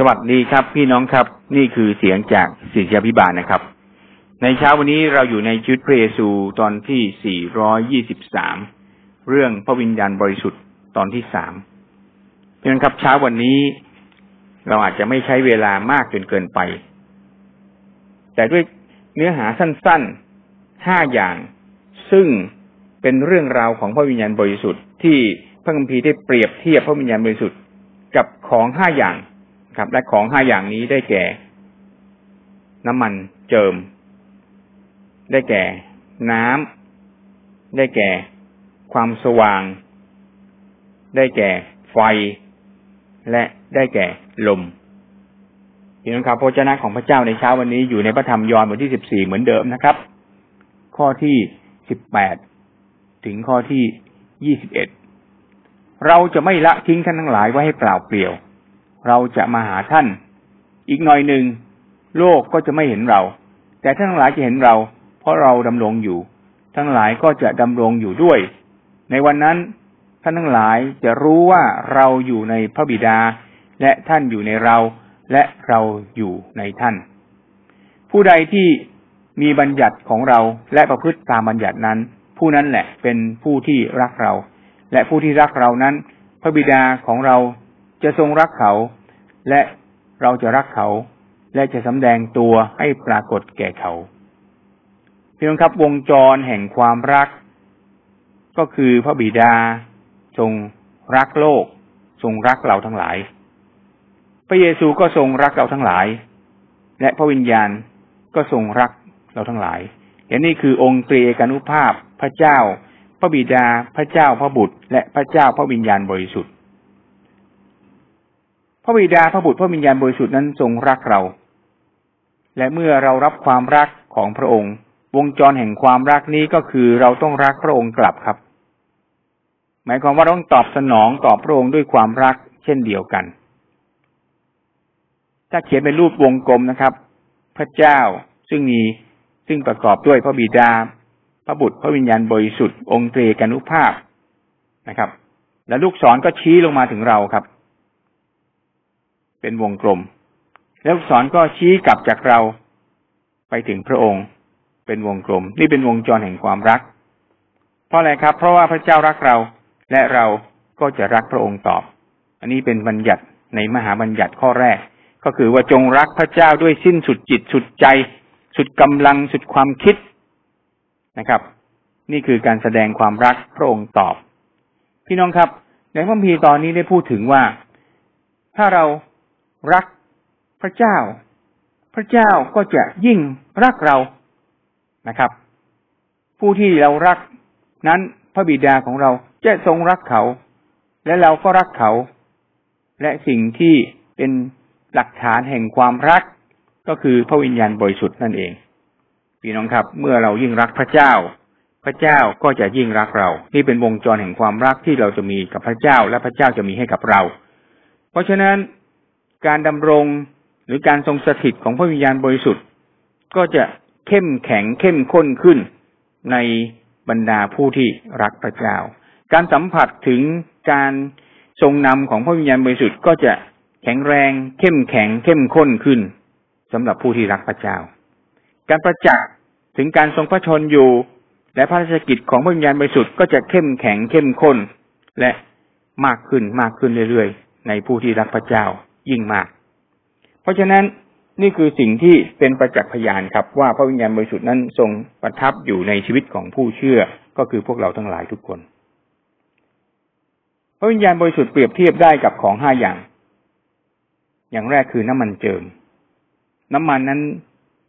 สวัสดีครับ พี่น้องครับ นี่คือเสียงจากศิษยาพิบาลนะครับ ในเช้าวันนี้เราอยู่ในชุดพระเยซูตอนที่ 423 เรื่องพระวิญญาณบริสุทธิ์ตอนที่สามเพี่น้องครับเช้าวันนี้เราอาจจะไม่ใช้เวลามากจนเกินไป แต่ด้วยเนื้อหาสั้นๆห้าอย่าง ซึ่งเป็นเรื่องราวของพระวิญญาณบริสุทธิ์ที่พระคัมภีร์ได้เปรียบเทียบพระวิญญาณบริสุทธิ์กับของห้าอย่าง ครับ และของห้าอย่างนี้ได้แก่ น้ำมันเจิม ได้แก่ น้ำได้แก่ ความสว่าง ได้แก่ไฟ และได้แก่ลมพี่น้องครับพระเจ้าของพระเจ้าในเช้าวันนี้อยู่ในพระธรรมยอห์นบทที่สิบสี่เหมือนเดิมนะครับ ข้อที่สิบแปดถึงข้อที่ยี่สิบเอ็ดเราจะไม่ละทิ้งท่านทั้งหลายไว้ให้เปล่าเปลี่ยว เราจะมาหาท่าน อีกหน่อยหนึ่งโลกก็จะไม่เห็นเรา แต่ท่านทั้งหลายจะเห็นเรา เพราะเราดำรงอยู่ ทั้งหลายก็จะดำรงอยู่ด้วย ในวันนั้นท่านทั้งหลายจะรู้ว่าเราอยู่ในพระบิดา และท่านอยู่ในเรา และเราอยู่ในท่าน ผู้ใดที่มีบัญญัติของเราและประพฤติตามบัญญัตินั้น ผู้นั้นแหละเป็นผู้ที่รักเรา และผู้ที่รักเรานั้น พระบิดาของเราจะทรงรักเขา และเราจะรักเขา และจะสำแดงตัวให้ปรากฏแก่เขาเพียงครับวงจรแห่งความรัก ก็คือพระบิดาทรงรักโลก ทรงรักเราทั้งหลาย พระเยซูก็ทรงรักเราทั้งหลาย และพระวิญญาณก็ทรงรักเราทั้งหลายอย่างนี้คือองค์ตรีเอกานุภาพพระเจ้า พระบิดาพระเจ้าพระบุตร และพระเจ้าพระวิญญาณบริสุทธิ์ ระบิดาพระบุตรพระวิญญาณบริสุทธิ์นั้นทรงรักเรา และเมื่อเรารับความรักของพระองค์ วงจรแห่งความรักนี้ก็คือเราต้องรักพระองค์กลับครับ หมายความว่าต้องตอบสนองตอบพระองค์ด้วยความรักเช่นเดียวกัน ถ้าเขียนเป็นรูปวงกลมนะครับ พระเจ้าซึ่งมีซึ่งประกอบด้วยพระบิดา พระบุตรพระวิญญาณบริสุทธิ์องค์เตรกันุภาพนะครับ และลูกศรก็ชี้ลงมาถึงเราครับ เป็นวงกลม แล้วสอนก็ชี้กลับจากเราไปถึงพระองค์ เป็นวงกลม นี่เป็นวงจรแห่งความรัก เพราะอะไรครับ เพราะว่าพระเจ้ารักเราและเราก็จะรักพระองค์ตอบ อันนี้เป็นบัญญัติในมหาบัญญัติข้อแรก ก็คือว่าจงรักพระเจ้าด้วยสิ้นสุดจิตสุดใจ สุดกำลังสุดความคิดนะครับ นี่คือการแสดงความรักพระองค์ตอบ พี่น้องครับ ในพระคัมภีร์ตอนนี้ได้พูดถึงว่า ถ้าเรา รักพระเจ้า พระเจ้าก็จะยิ่งรักเรานะครับ ผู้ที่เรารักนั้นพระบิดาของเราจะทรงรักเขา และเราก็รักเขา และสิ่งที่เป็นหลักฐานแห่งความรักก็คือพระวิญญาณบริสุทธิ์นั่นเองพี่น้องครับ เมื่อเรายิ่งรักพระเจ้า พระเจ้าก็จะยิ่งรักเรา นี่เป็นวงจรแห่งความรักที่เราจะมีกับพระเจ้า และพระเจ้าจะมีให้กับเรา เพราะฉะนั้น การดำรงหรือการทรงสถิตของพระวิญญาณบริสุทธิ์ ก็จะเข้มแข็งเข้มข้นขึ้นในบรรดาผู้ที่รักพระเจ้า การสัมผัสถึงการทรงนำของพระวิญญาณบริสุทธิ์ก็จะแข็งแรงเข้มแข็งเข้มข้นขึ้นสำหรับผู้ที่รักพระเจ้า การประจักษ์ถึงการทรงพระชนอยู่ และพระราชกิจของพระวิญญาณบริสุทธิ์ก็จะเข้มแข็งเข้มข้น และมากขึ้นมากขึ้นเรื่อยๆ ในผู้ที่รักพระเจ้า ยิ่งมาก เพราะฉะนั้นนี่คือสิ่งที่เป็นประจักษ์พยานครับ ว่าพระวิญญาณบริสุทธิ์นั้นทรงประทับอยู่ในชีวิตของผู้เชื่อก็คือพวกเราทั้งหลายทุกคน พระวิญญาณบริสุทธิ์เปรียบเทียบได้กับของห้าอย่าง อย่างแรกคือน้ำมันเจิม น้ำมันนั้น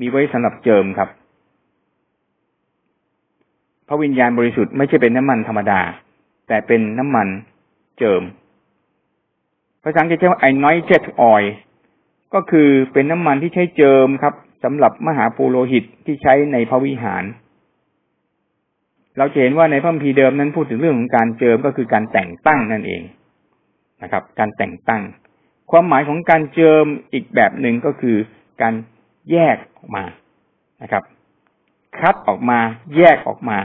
มีไว้สำหรับเจิมครับ พระวิญญาณบริสุทธิ์ไม่ใช่เป็นน้ำมันธรรมดา แต่เป็นน้ำมันเจิม ภาษาอังกฤษใช้ว่า anointed oil ก็คือเป็นน้ำมันที่ใช้เจิมครับสำหรับมหาปูโรหิตที่ใช้ในพระวิหาร เราจะเห็นว่าในพระคัมภีร์เดิมนั้นพูดถึงเรื่องของการเจิมก็คือการแต่งตั้งนั่นเองนะครับ การแต่งตั้ง ความหมายของการเจิมอีกแบบหนึ่งก็คือการแยกออกมานะครับ คัดออกมาแยกออกมา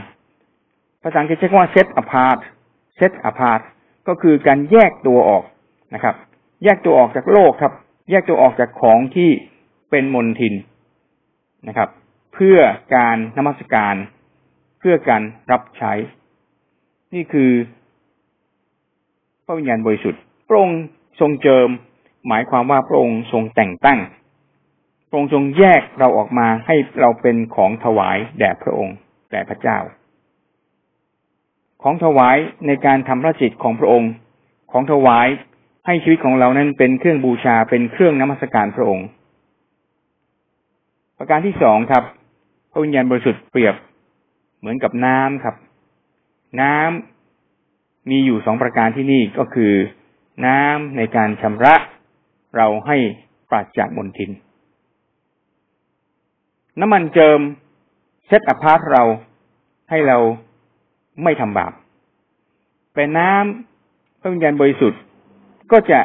ภาษาอังกฤษใช้คำว่า set apart set apart ก็คือการแยกตัวออก นะครับ แยกตัวออกจากโลกครับ แยกตัวออกจากของที่เป็นมนทินนะครับ เพื่อการนมัสการ เพื่อการรับใช้ นี่คือพระวิญญาณบริสุทธิ์พระองค์ทรงเจิม หมายความว่าพระองค์ทรงแต่งตั้งพระองค์ทรงแยกเราออกมาให้เราเป็นของถวายแด่พระองค์แด่พระเจ้า ของถวายในการทำพระจิตของพระองค์ ของถวาย ให้ชีวิตของเรานั้นเป็นเครื่องบูชาเป็นเครื่องนมัสการพระองค์ ประการที่สองครับ พระวิญญาณบริสุทธิ์เปรียบเหมือนกับน้ำครับ น้ำมีอยู่สองประการที่นี่ก็คือ น้ำในการชำระเราให้ปราศจากมลทิน น้ำมันเจิมเซตอพาร์เราให้เราไม่ทำบาปเป็นน้ำพระวิญญาณบริสุทธิ์ ก็จะ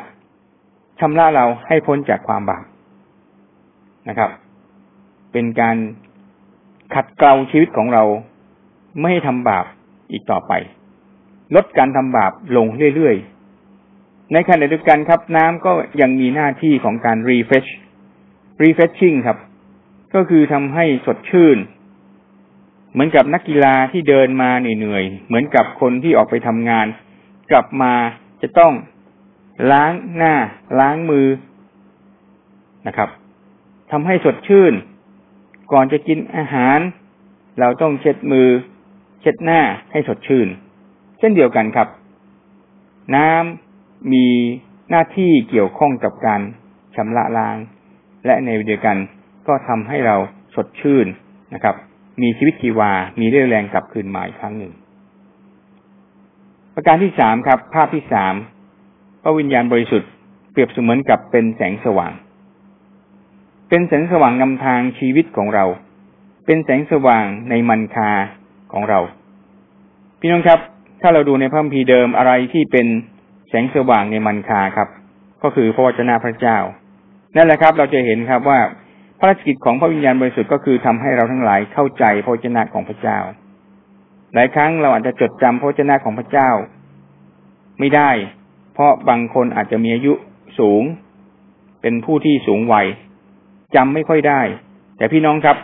ชำระเราให้พ้นจากความบาปนะครับ เป็นการขัดเกลาชีวิตของเราไม่ให้ทำบาปอีกต่อไป ลดการทำบาปลงเรื่อยๆ ในขณะเดียวกันครับ น้ำก็ยังมีหน้าที่ของการ refresh refreshing ครับ ก็คือทำให้สดชื่น เหมือนกับนักกีฬาที่เดินมาเหนื่อยๆ เหมือนกับคนที่ออกไปทำงาน กลับมาจะต้อง ล้างหน้า ล้างมือนะครับทำให้สดชื่น ก่อนจะกินอาหาร เราต้องเช็ดมือ เช็ดหน้าให้สดชื่น เช่นเดียวกันครับ น้ำมีหน้าที่เกี่ยวข้องกับการชำระล้าง และในเดียวกันก็ทำให้เราสดชื่นนะครับ มีชีวิตชีวา มีเรี่ยวแรงกลับคืนมาอีกครั้งหนึ่ง ประการที่สามครับ ภาพที่สาม ระวิญญาณบริสุทธิ์เปรียบเสมือนกับเป็นแสงสว่าง เป็นแสงสว่างนำทางชีวิตของเรา เป็นแสงสว่างในมันคาของเรา พี่น้องครับ ถ้าเราดูในพระคัมภีร์เดิมอะไรที่เป็นแสงสว่างในมันคาครับ ก็คือพระวจนะพระเจ้า นั่นแหละครับ เราจะเห็นครับว่าพระรกิจของพระวิญญาณบริสุทธิ์ก็คือทำให้เราทั้งหลายเข้าใจพระวจนะของพระเจ้า หลายครั้งเราอาจจะจดจำพระวจนะของพระเจ้า ไม่ได้ เพราะบางคนอาจจะมีอายุสูง เป็นผู้ที่สูงวัยจำไม่ค่อยได้ แต่พี่น้องครับ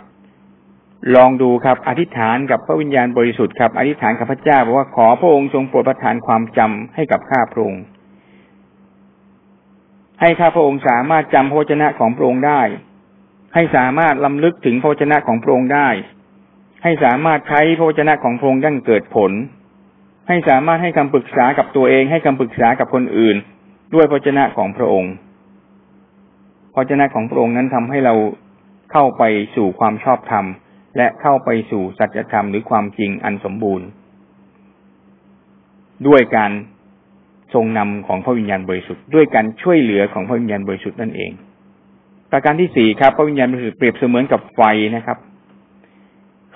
ลองดูครับ อธิษฐานกับพระวิญญาณบริสุทธิ์ครับ อธิษฐานกับพระเจ้าบอกว่าขอพระองค์ทรงโปรดประทานความจำให้กับข้าพระองค์ ให้ข้าพระองค์สามารถจำพระวจนะของพระองค์ได้ ให้สามารถลำลึกถึงพระวจนะของพระองค์ได้ ให้สามารถใช้พระวจนะของพระองค์ยั่งเกิดผล ให้สามารถให้คำปรึกษากับตัวเองให้คำปรึกษากับคนอื่น ด้วยพระเจ้าของพระองค์พระเจ้าของพระองค์นั้นทำให้เราเข้าไปสู่ความชอบธรรม และเข้าไปสู่สัจธรรมหรือความจริงอันสมบูรณ์ ด้วยการทรงนำของพระวิญญาณบริสุทธิ์ด้วยการช่วยเหลือของพระวิญญาณบริสุทธิ์นั่นเอง ประการที่สี่ครับ พระวิญญาณบริสุทธิ์เปรียบเสมือนกับไฟนะครับ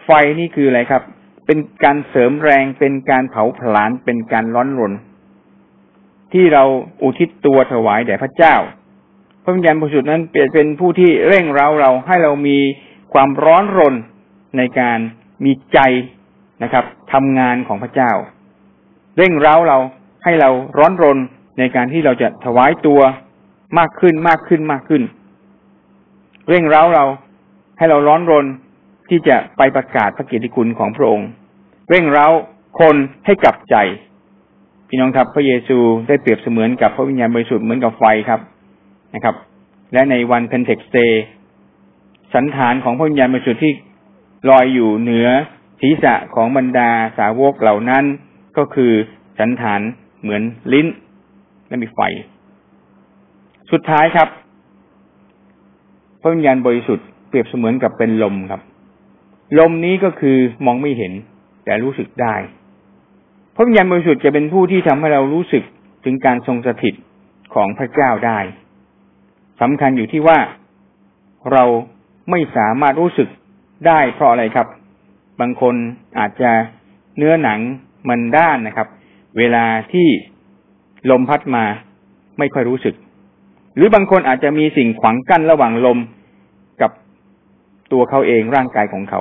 ไฟนี่คืออะไรครับ เป็นการเสริมแรง เป็นการเผาผลาญเป็นการร้อนรน ที่เราอุทิศตัวถวายแด่พระเจ้า พระวิญญาณบริสุทธิ์นั้นเปลี่ยนเป็นผู้ที่เร่งเร้าเราให้เรามีความร้อนรนในการมีใจนะครับทำงานของพระเจ้า เร่งเร้าเราให้เราร้อนรนในการที่เราจะถวายตัวมากขึ้นมากขึ้นมากขึ้น เร่งเร้าเราให้เราร้อนรน ที่จะไปประกาศพระเกียรติคุณของพระองค์ เร่งเร้าคนให้กลับใจ พี่น้องครับพระเยซูได้เปรียบเสมือนกับพระวิญญาณบริสุทธิ์เหมือนกับไฟครับนะครับ และในวันเพนเทคอสต์สัณฐานของพระวิญญาณบริสุทธิ์ที่ลอยอยู่เหนือศีรษะของบรรดาสาวกเหล่านั้น ก็คือสันฐานเหมือนลิ้นและมีไฟ สุดท้ายครับพระวิญญาณบริสุทธิ์เปรียบเสมือนกับเป็นลมครับ ลมนี้ก็คือมองไม่เห็น แต่รู้สึกได้ พระวิญญาณบริสุทธิ์จะเป็นผู้ที่ทำให้เรารู้สึกถึงการทรงสถิตของพระเจ้าได้สำคัญอยู่ที่ว่าเราไม่สามารถรู้สึกได้เพราะอะไรครับ บางคนอาจจะเนื้อหนังมันด้านนะครับ เวลาที่ลมพัดมาไม่ค่อยรู้สึก หรือบางคนอาจจะมีสิ่งขวางกั้นระหว่างลม ตัวเขาเองร่างกายของเขา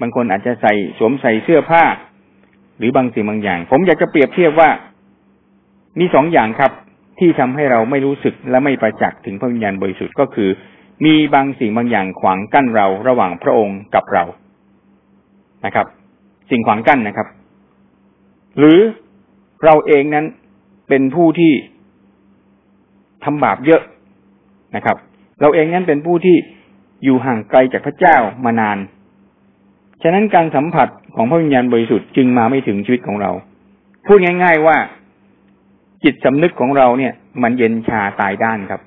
บางคนอาจจะใส่สวมใส่เสื้อผ้า หรือบางสิ่งบางอย่าง ผมอยากจะเปรียบเทียบว่ามีสองอย่างครับ ที่ทำให้เราไม่รู้สึกและไม่ประจักษ์ถึงพระวิญญาณบริสุทธิ์ก็คือ มีบางสิ่งบางอย่างขวางกั้นเราระหว่างพระองค์กับเรานะครับ สิ่งขวางกั้นนะครับ หรือเราเองนั้นเป็นผู้ที่ทำบาปเยอะนะครับ เราเองนั้นเป็นผู้ที่ อยู่ห่างไกลจากพระเจ้ามานาน ฉะนั้นการสัมผัสของพระวิญญาณบริสุทธิ์จึงมาไม่ถึงชีวิตของเรา พูดง่าย ๆว่าจิตสำนึกของเราเนี่ย มันเย็นชาตายด้านครับ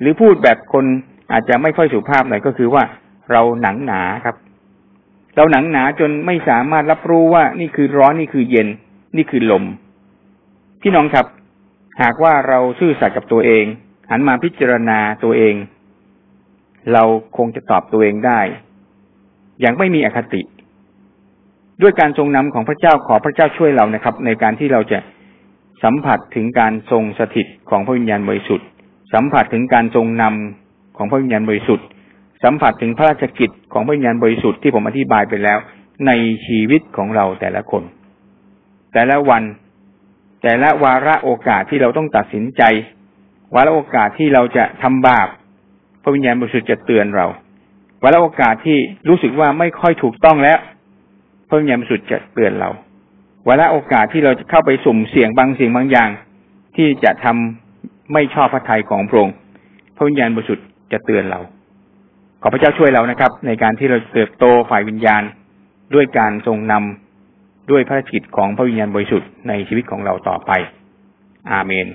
หรือพูดแบบคนอาจจะไม่ค่อยสุภาพหน่อยก็คือว่าเราหนังหนาครับ เราหนังหนาจนไม่สามารถรับรู้ว่านี่คือร้อนนี่คือเย็น นี่คือลม พี่น้องครับ หากว่าเราซื่อสัตย์กับตัวเอง หันมาพิจารณาตัวเอง เราคงจะตอบตัวเองได้ อย่างไม่มีอคติ ด้วยการทรงนำของพระเจ้าขอพระเจ้าช่วยเรานะครับ ในการที่เราจะสัมผัสถึงการทรงสถิตของพระวิญญาณบริสุทธิ์ สัมผัสถึงการทรงนำของพระวิญญาณบริสุทธิ์ สัมผัสถึงพระราชกิจของพระวิญญาณบริสุทธิ์ที่ผมอธิบายไปแล้ว ในชีวิตของเราแต่ละคน แต่ละวัน แต่ละวาระโอกาสที่เราต้องตัดสินใจ วาระโอกาสที่เราจะทำบาป พระวิญญาณบริสุทธิ์จะเตือนเราวาระโอกาสที่รู้สึกว่าไม่ค่อยถูกต้องแล้ว พระวิญญาณบริสุทธิ์จะเตือนเราวลาโอกาสที่เราจะเข้าไปสุ่มเสี่ยงบางสิ่งบางอย่าง ที่จะทำไม่ชอบพระทัยของพระองค์พระวิญญาณบริสุทธิ์จะเตือนเรา ขอพระเจ้าช่วยเรานะครับ ในการที่เราเติบโตฝ่ายวิญญาณด้วยการทรงนำด้วยพระกิจของพระวิญญาณบริสุทธิ์ในชีวิตของเราต่อไป อาเมน